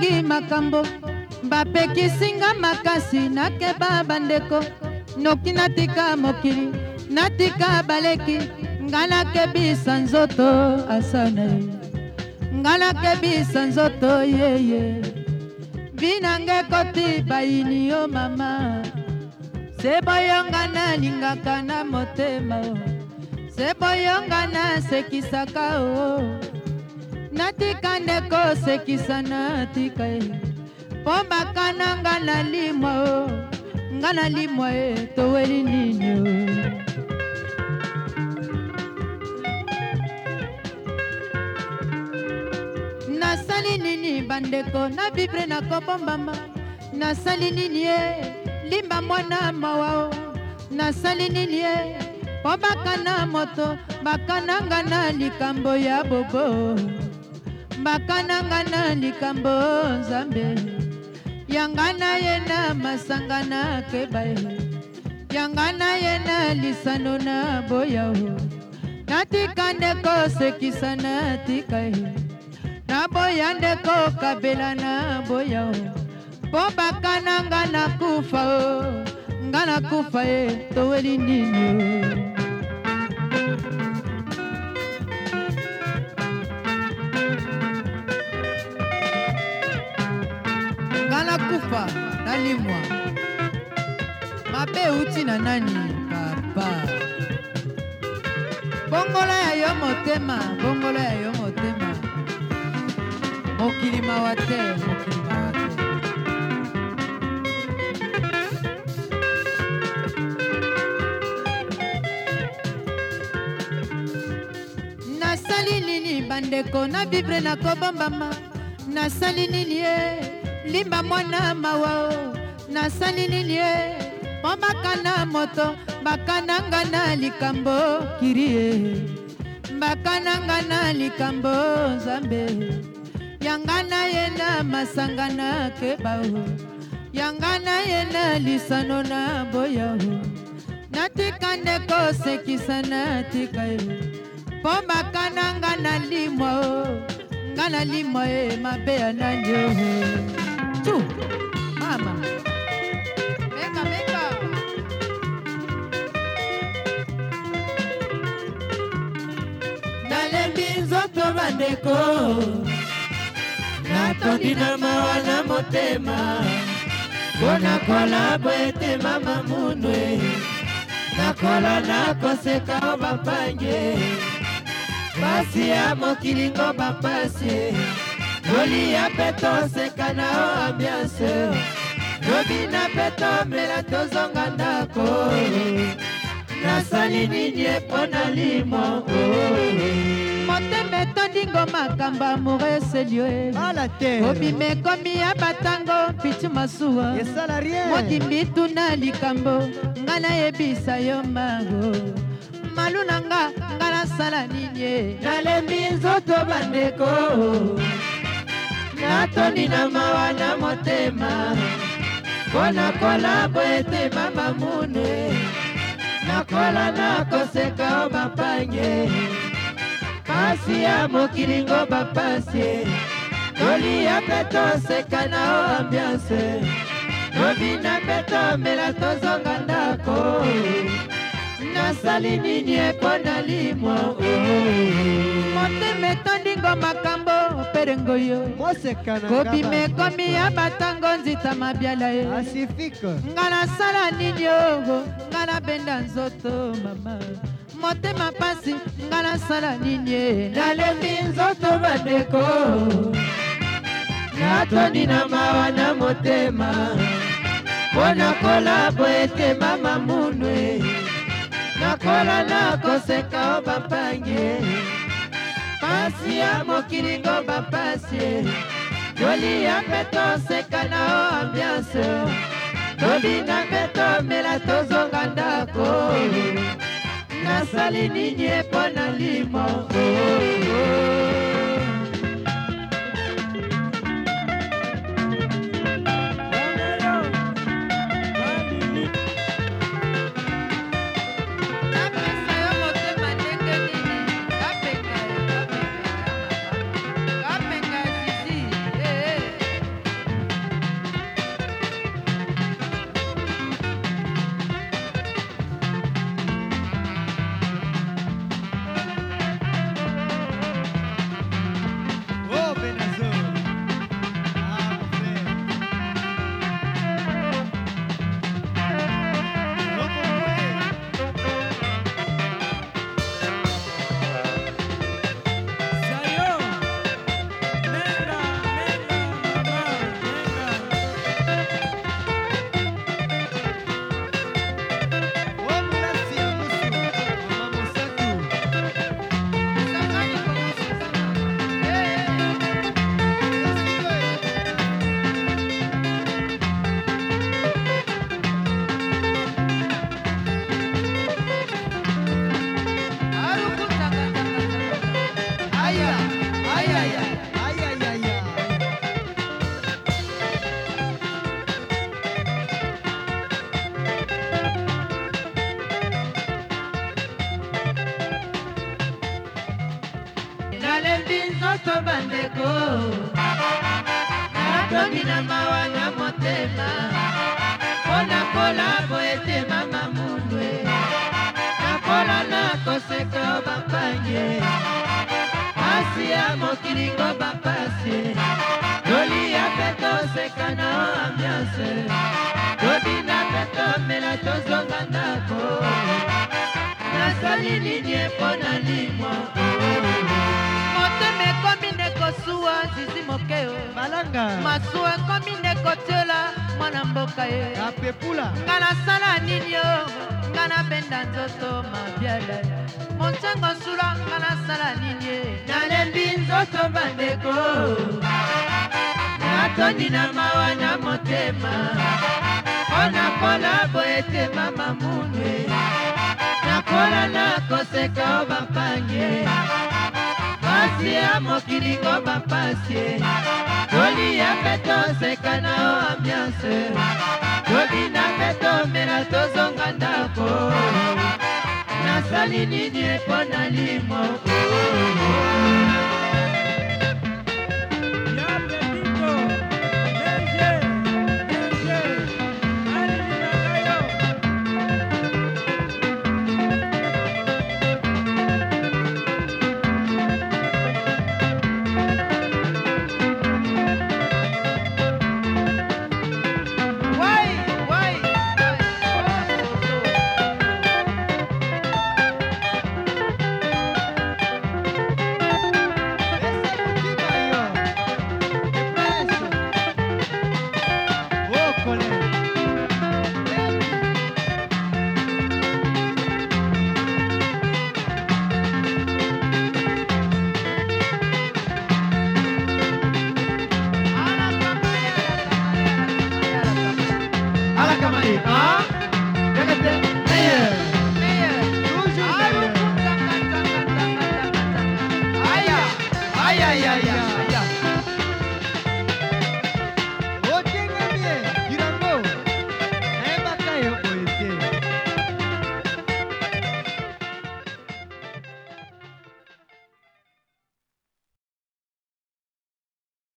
mingi makambo bapekisinga makasi nakeba bandeko noki natika mokili natika baleki nga nakebisa nzoto asana ye nga nakebisa nzoto yeye binanga ekoti bayini yo mama se boyonga nalingaka na motema o se boyonga nasekisaka o oh. natikande kosekisa natika ye mpo makana nga na limwa o nga na limwa ye toweli nini o nasali nini bandeko na bibre na kobombama nasali nini ye limba mwana mawa o nasali nini ye mpo bakana moto bakananga na likambo ya bobo bakananga na likambo nzambe yanga na ye na masanga na keba ye yanga na ye na lisano na boya o natika nde kosekisa natika ye naboya nde kokabela na boya o mpo bakananga nakufa o nga nakufa ye toweli nini o nakufa nalimwa mabe euti na nani papa bongola ya yo motema bongola ya yo motema mokili mawa te mokili mawa te nasali nini bandeko na bible nakobombama nasali nini ye eh. limba mwana mawa o nasali nini ye mpo bakana moto bakananga na likambo kiri ye bakananga na likambo nzambe yanga na ye na masanga na keba o yanga na ye na lisano na boya o natika nde kosekisa natika yo mpo bakananga na limwa o nga na limwa ye mabe ya nandio tu mama venga venga nalembi nzoto bandeko natondi na mawa na motema mpo nakola bo ete mama munwe nakola nakoseka o bampange pasi ya mokilingo bampasi kolia mpe toseka na o ambiance lobina mpe tomela tozonga ndako nasali nini e mpo na limo motema etondi ngomakambo amoure selie obima ekomi ya batango mpiti masuwa mokimbi tuna likambo ngai nayebisa yo mao malu na nga ngai nasala nini e? nalembi nzoto bandeko natoni na mawa na motema mpo nakola bo ete mamamune nakola na koseka o bapange pasi ya mokilingo bapasie tolia mpe toseka na o ambiance tobina mpe tomela tozonga ndako nasali nini epo na limwa oh. motema etondi ngo makambo perengo yo kobima ekomi ya batango nzita mabiala ye nga nasala nini o nga nabenda nzoto mama motema mpasi nga nasala nini e nalembi nzoto bandeko natondi na mawa na motema mpo nakola bo ete mama munwe nakola nakoseka o bampange pasi ya mokili koba pasi kolia mpe toseka na o ambiance tobina mpe tomela tozonga ndako nasali nini epo na limo oh, oh, oh. nyonso bandeko natomi na mawa na motema mpo nakola po ete mama mundwe nakola na koseka bapange pasi ya mokilingo bapasi tolia mpe toseka na ambiance tobina mpe tomela tozonga ndako nasali nini epona nanga masuwa ekomi nekotiola mwana mboka ye apepula nga nasala nini o nga nabenda nzoto mabiale montyango nsula nga nasala nini ye nalembi nzoto bandeko natondi na mawa na motema mpo nakola boye te mama munwe nakola nakoseka o bapange mokonzi ya mokili kobampasie tolia mpe tosekana o ambiance tobina mpe tomela tozonga ndako nasali nini mpo na limoko